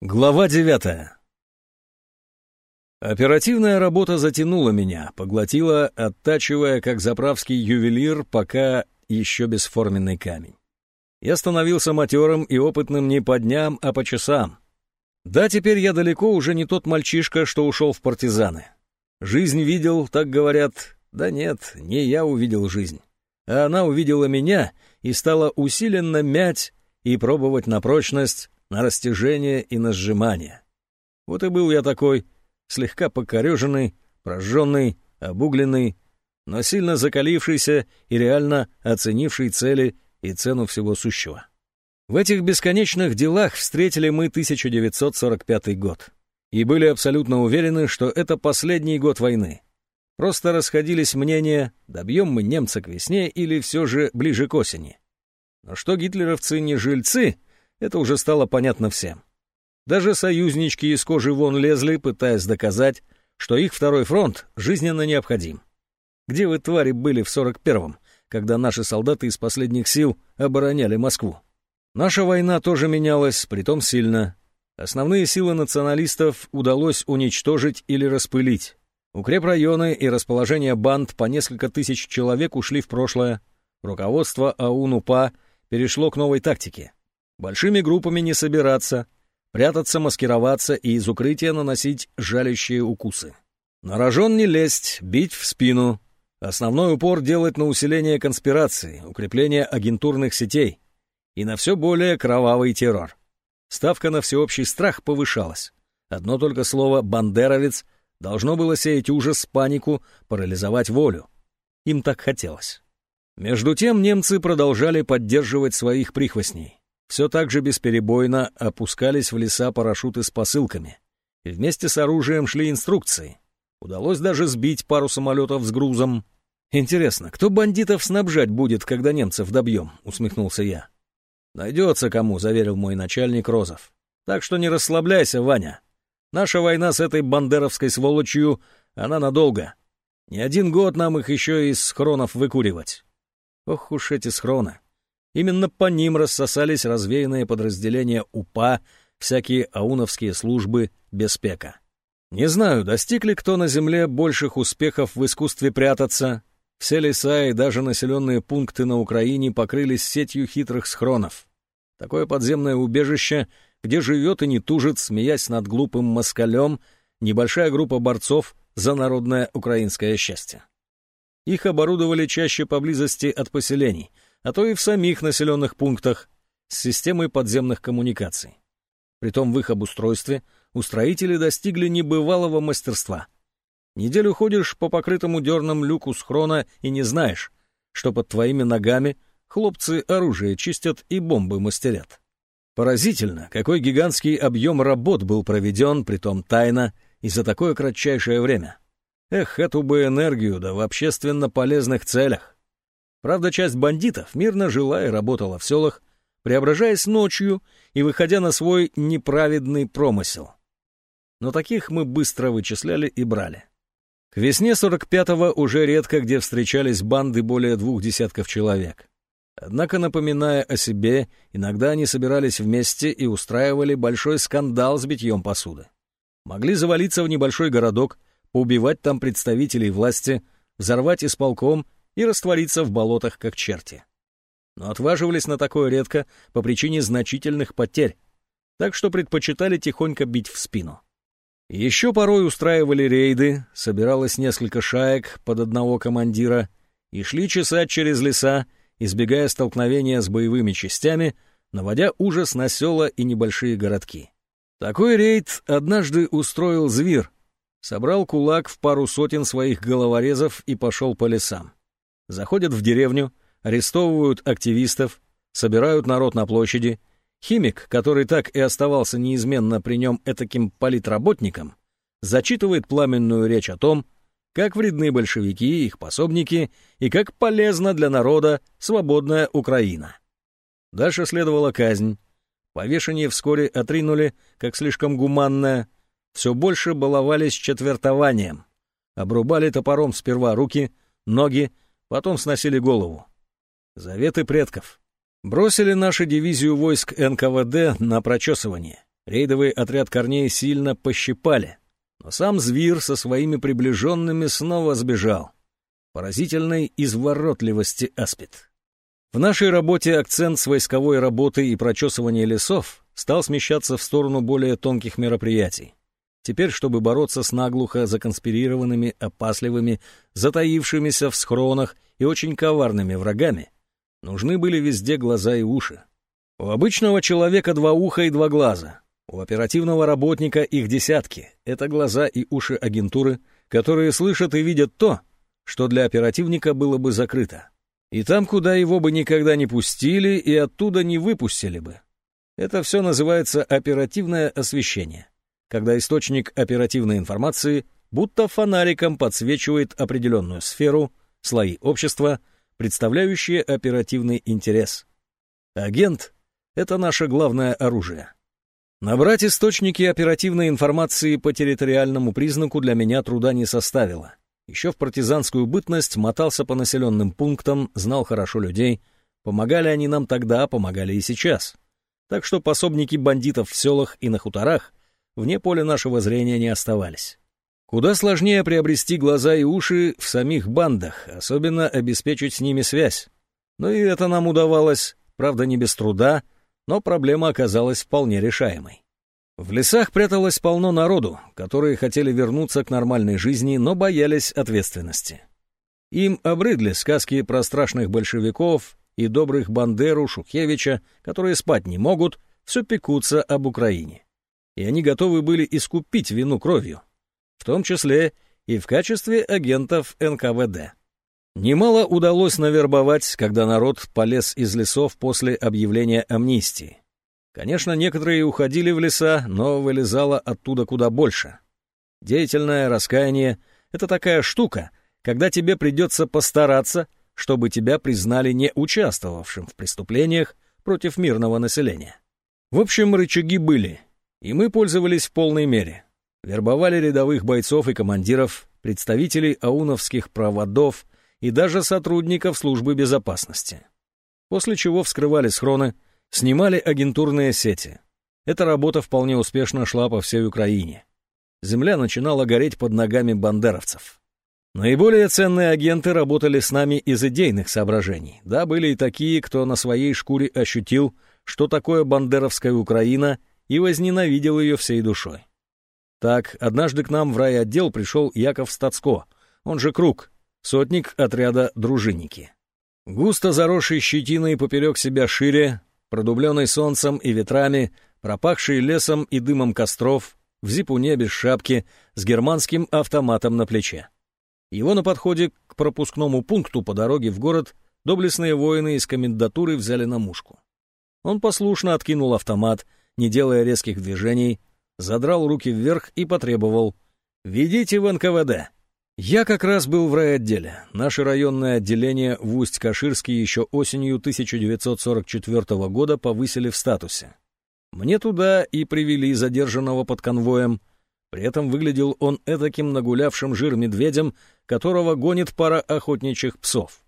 Глава девятая. Оперативная работа затянула меня, поглотила, оттачивая, как заправский ювелир, пока еще бесформенный камень. Я становился матерым и опытным не по дням, а по часам. Да, теперь я далеко уже не тот мальчишка, что ушел в партизаны. Жизнь видел, так говорят. Да нет, не я увидел жизнь. А она увидела меня и стала усиленно мять и пробовать на прочность, на растяжение и на сжимание. Вот и был я такой, слегка покореженный, прожженный, обугленный, но сильно закалившийся и реально оценивший цели и цену всего сущего. В этих бесконечных делах встретили мы 1945 год и были абсолютно уверены, что это последний год войны. Просто расходились мнения, добьем мы немца к весне или все же ближе к осени. Но что гитлеровцы не жильцы — это уже стало понятно всем. Даже союзнички из кожи вон лезли, пытаясь доказать, что их второй фронт жизненно необходим. Где вы, твари, были в 41-м, когда наши солдаты из последних сил обороняли Москву? Наша война тоже менялась, притом сильно. Основные силы националистов удалось уничтожить или распылить. Укрепрайоны и расположение банд по несколько тысяч человек ушли в прошлое. Руководство АУН-УПА перешло к новой тактике — Большими группами не собираться, прятаться, маскироваться и из укрытия наносить жалящие укусы. На рожон не лезть, бить в спину. Основной упор делать на усиление конспирации, укрепление агентурных сетей и на все более кровавый террор. Ставка на всеобщий страх повышалась. Одно только слово «бандеровец» должно было сеять ужас, панику, парализовать волю. Им так хотелось. Между тем немцы продолжали поддерживать своих прихвостней. Все так же бесперебойно опускались в леса парашюты с посылками. И вместе с оружием шли инструкции. Удалось даже сбить пару самолетов с грузом. «Интересно, кто бандитов снабжать будет, когда немцев добьем?» — усмехнулся я. «Найдется кому», — заверил мой начальник Розов. «Так что не расслабляйся, Ваня. Наша война с этой бандеровской сволочью, она надолго. Не один год нам их еще из схронов выкуривать». Ох уж эти схроны. Именно по ним рассосались развеянные подразделения УПА, всякие ауновские службы Беспека. Не знаю, достиг ли кто на Земле больших успехов в искусстве прятаться. Все леса и даже населенные пункты на Украине покрылись сетью хитрых схронов. Такое подземное убежище, где живет и не тужит, смеясь над глупым москалем, небольшая группа борцов за народное украинское счастье. Их оборудовали чаще поблизости от поселений — а то и в самих населенных пунктах с системой подземных коммуникаций. Притом в их обустройстве устроители достигли небывалого мастерства. Неделю ходишь по покрытому дерном люку схрона и не знаешь, что под твоими ногами хлопцы оружие чистят и бомбы мастерят. Поразительно, какой гигантский объем работ был проведен, притом тайно, и за такое кратчайшее время. Эх, эту бы энергию, да в общественно полезных целях. Правда, часть бандитов мирно жила и работала в селах, преображаясь ночью и выходя на свой неправедный промысел. Но таких мы быстро вычисляли и брали. К весне 45-го уже редко где встречались банды более двух десятков человек. Однако, напоминая о себе, иногда они собирались вместе и устраивали большой скандал с битьем посуды. Могли завалиться в небольшой городок, поубивать там представителей власти, взорвать исполком и раствориться в болотах, как черти. Но отваживались на такое редко по причине значительных потерь, так что предпочитали тихонько бить в спину. Еще порой устраивали рейды, собиралось несколько шаек под одного командира и шли чесать через леса, избегая столкновения с боевыми частями, наводя ужас на села и небольшие городки. Такой рейд однажды устроил зверь, собрал кулак в пару сотен своих головорезов и пошел по лесам заходят в деревню, арестовывают активистов, собирают народ на площади. Химик, который так и оставался неизменно при нем этаким политработником, зачитывает пламенную речь о том, как вредны большевики и их пособники, и как полезна для народа свободная Украина. Дальше следовала казнь. Повешение вскоре отринули, как слишком гуманное. Все больше баловались четвертованием. Обрубали топором сперва руки, ноги, потом сносили голову. Заветы предков. Бросили нашу дивизию войск НКВД на прочесывание. Рейдовый отряд корней сильно пощипали, но сам зверь со своими приближенными снова сбежал. Поразительной изворотливости аспид. В нашей работе акцент с войсковой работы и прочесывания лесов стал смещаться в сторону более тонких мероприятий. Теперь, чтобы бороться с наглухо законспирированными, опасливыми, затаившимися в схронах и очень коварными врагами, нужны были везде глаза и уши. У обычного человека два уха и два глаза. У оперативного работника их десятки. Это глаза и уши агентуры, которые слышат и видят то, что для оперативника было бы закрыто. И там, куда его бы никогда не пустили, и оттуда не выпустили бы. Это все называется оперативное освещение, когда источник оперативной информации будто фонариком подсвечивает определенную сферу, слои общества, представляющие оперативный интерес. Агент — это наше главное оружие. Набрать источники оперативной информации по территориальному признаку для меня труда не составило. Еще в партизанскую бытность мотался по населенным пунктам, знал хорошо людей. Помогали они нам тогда, помогали и сейчас. Так что пособники бандитов в селах и на хуторах вне поля нашего зрения не оставались. Куда сложнее приобрести глаза и уши в самих бандах, особенно обеспечить с ними связь. Но и это нам удавалось, правда не без труда, но проблема оказалась вполне решаемой. В лесах пряталось полно народу, которые хотели вернуться к нормальной жизни, но боялись ответственности. Им обрыдли сказки про страшных большевиков и добрых Бандеру, Шухевича, которые спать не могут, все пекутся об Украине. И они готовы были искупить вину кровью, в том числе и в качестве агентов НКВД. Немало удалось навербовать, когда народ полез из лесов после объявления амнистии. Конечно, некоторые уходили в леса, но вылезало оттуда куда больше. Деятельное раскаяние — это такая штука, когда тебе придется постараться, чтобы тебя признали не участвовавшим в преступлениях против мирного населения. В общем, рычаги были, и мы пользовались в полной мере. Вербовали рядовых бойцов и командиров, представителей ауновских проводов и даже сотрудников службы безопасности. После чего вскрывали схроны, Снимали агентурные сети. Эта работа вполне успешно шла по всей Украине. Земля начинала гореть под ногами бандеровцев. Наиболее ценные агенты работали с нами из идейных соображений. Да, были и такие, кто на своей шкуре ощутил, что такое бандеровская Украина, и возненавидел ее всей душой. Так, однажды к нам в райотдел пришел Яков Стацко, он же Круг, сотник отряда «Дружинники». Густо заросший щетиной поперек себя шире, продубленный солнцем и ветрами, пропахший лесом и дымом костров, в зипуне без шапки, с германским автоматом на плече. Его на подходе к пропускному пункту по дороге в город доблестные воины из комендатуры взяли на мушку. Он послушно откинул автомат, не делая резких движений, задрал руки вверх и потребовал «Ведите в НКВД». Я как раз был в райотделе. Наше районное отделение в Усть-Каширске еще осенью 1944 года повысили в статусе. Мне туда и привели задержанного под конвоем. При этом выглядел он этаким нагулявшим жир медведем, которого гонит пара охотничьих псов.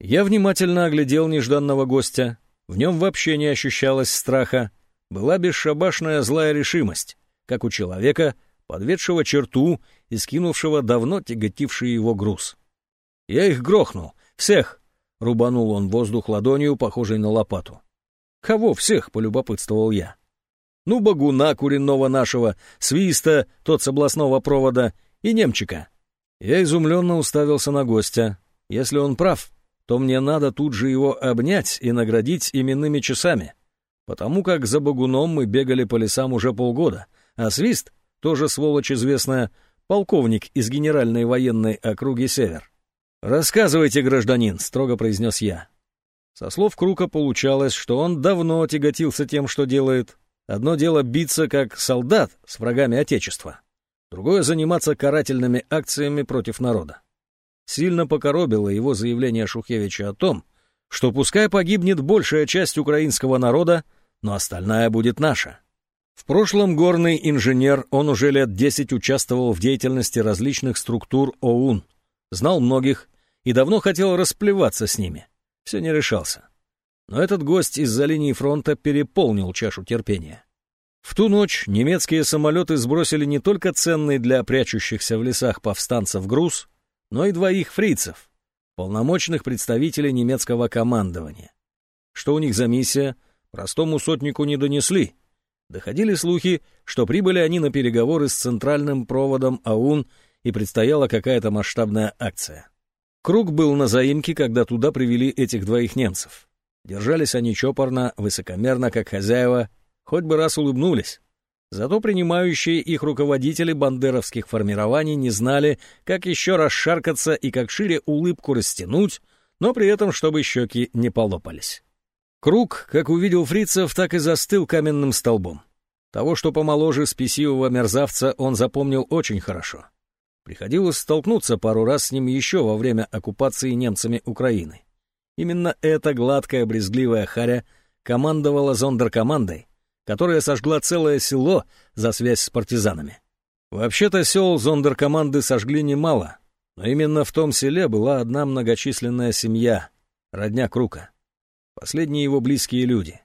Я внимательно оглядел нежданного гостя. В нем вообще не ощущалось страха. Была бесшабашная злая решимость, как у человека, подведшего черту и скинувшего давно тяготивший его груз. «Я их грохнул! Всех!» — рубанул он воздух ладонью, похожей на лопату. «Кого всех?» — полюбопытствовал я. «Ну, багуна куренного нашего, свиста, тот с областного провода и немчика». Я изумленно уставился на гостя. Если он прав, то мне надо тут же его обнять и наградить именными часами, потому как за багуном мы бегали по лесам уже полгода, а свист тоже сволочь известная, полковник из Генеральной военной округи Север. «Рассказывайте, гражданин», — строго произнес я. Со слов Крука получалось, что он давно тяготился тем, что делает. Одно дело биться как солдат с врагами Отечества, другое — заниматься карательными акциями против народа. Сильно покоробило его заявление Шухевича о том, что пускай погибнет большая часть украинского народа, но остальная будет наша. В прошлом горный инженер, он уже лет десять участвовал в деятельности различных структур ОУН, знал многих и давно хотел расплеваться с ними. Все не решался. Но этот гость из-за линии фронта переполнил чашу терпения. В ту ночь немецкие самолеты сбросили не только ценный для прячущихся в лесах повстанцев груз, но и двоих фрицев, полномочных представителей немецкого командования. Что у них за миссия, простому сотнику не донесли. Доходили слухи, что прибыли они на переговоры с центральным проводом АУН и предстояла какая-то масштабная акция. Круг был на заимке, когда туда привели этих двоих немцев. Держались они чопорно, высокомерно, как хозяева, хоть бы раз улыбнулись. Зато принимающие их руководители бандеровских формирований не знали, как еще расшаркаться и как шире улыбку растянуть, но при этом, чтобы щеки не полопались. Круг, как увидел фрицев, так и застыл каменным столбом. Того, что помоложе спесивого мерзавца, он запомнил очень хорошо. Приходилось столкнуться пару раз с ним еще во время оккупации немцами Украины. Именно эта гладкая брезгливая харя командовала зондеркомандой, которая сожгла целое село за связь с партизанами. Вообще-то сел зондеркоманды сожгли немало, но именно в том селе была одна многочисленная семья, родня Крука, последние его близкие люди.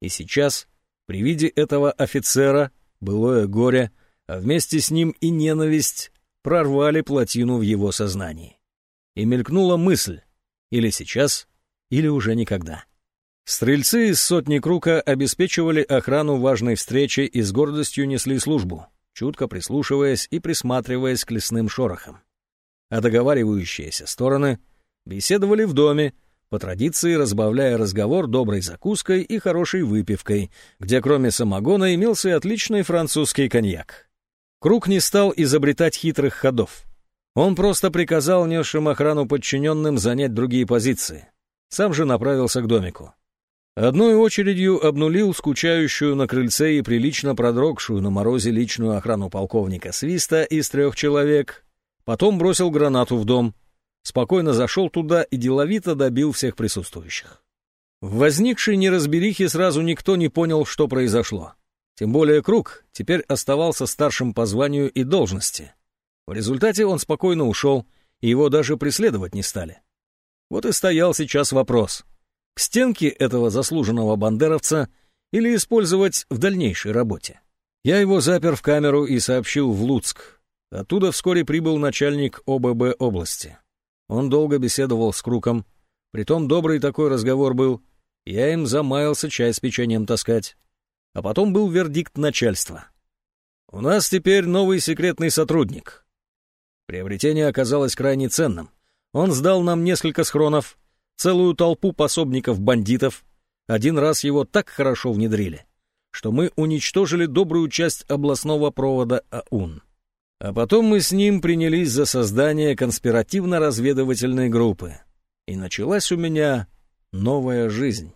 И сейчас, при виде этого офицера, былое горе, а вместе с ним и ненависть прорвали плотину в его сознании. И мелькнула мысль, или сейчас, или уже никогда. Стрельцы из сотни Крука обеспечивали охрану важной встречи и с гордостью несли службу, чутко прислушиваясь и присматриваясь к лесным шорохам. А договаривающиеся стороны беседовали в доме, по традиции разбавляя разговор доброй закуской и хорошей выпивкой, где кроме самогона имелся и отличный французский коньяк. Круг не стал изобретать хитрых ходов. Он просто приказал несшим охрану подчиненным занять другие позиции. Сам же направился к домику. Одной очередью обнулил скучающую на крыльце и прилично продрогшую на морозе личную охрану полковника Свиста из трех человек, потом бросил гранату в дом, спокойно зашел туда и деловито добил всех присутствующих. В возникшей неразберихе сразу никто не понял, что произошло. Тем более Круг теперь оставался старшим по званию и должности. В результате он спокойно ушел, и его даже преследовать не стали. Вот и стоял сейчас вопрос. К стенке этого заслуженного бандеровца или использовать в дальнейшей работе? Я его запер в камеру и сообщил в Луцк. Оттуда вскоре прибыл начальник ОББ области. Он долго беседовал с Круком, притом добрый такой разговор был. Я им замаялся чай с печеньем таскать а потом был вердикт начальства. «У нас теперь новый секретный сотрудник». Приобретение оказалось крайне ценным. Он сдал нам несколько схронов, целую толпу пособников-бандитов. Один раз его так хорошо внедрили, что мы уничтожили добрую часть областного провода АУН. А потом мы с ним принялись за создание конспиративно-разведывательной группы. И началась у меня новая жизнь.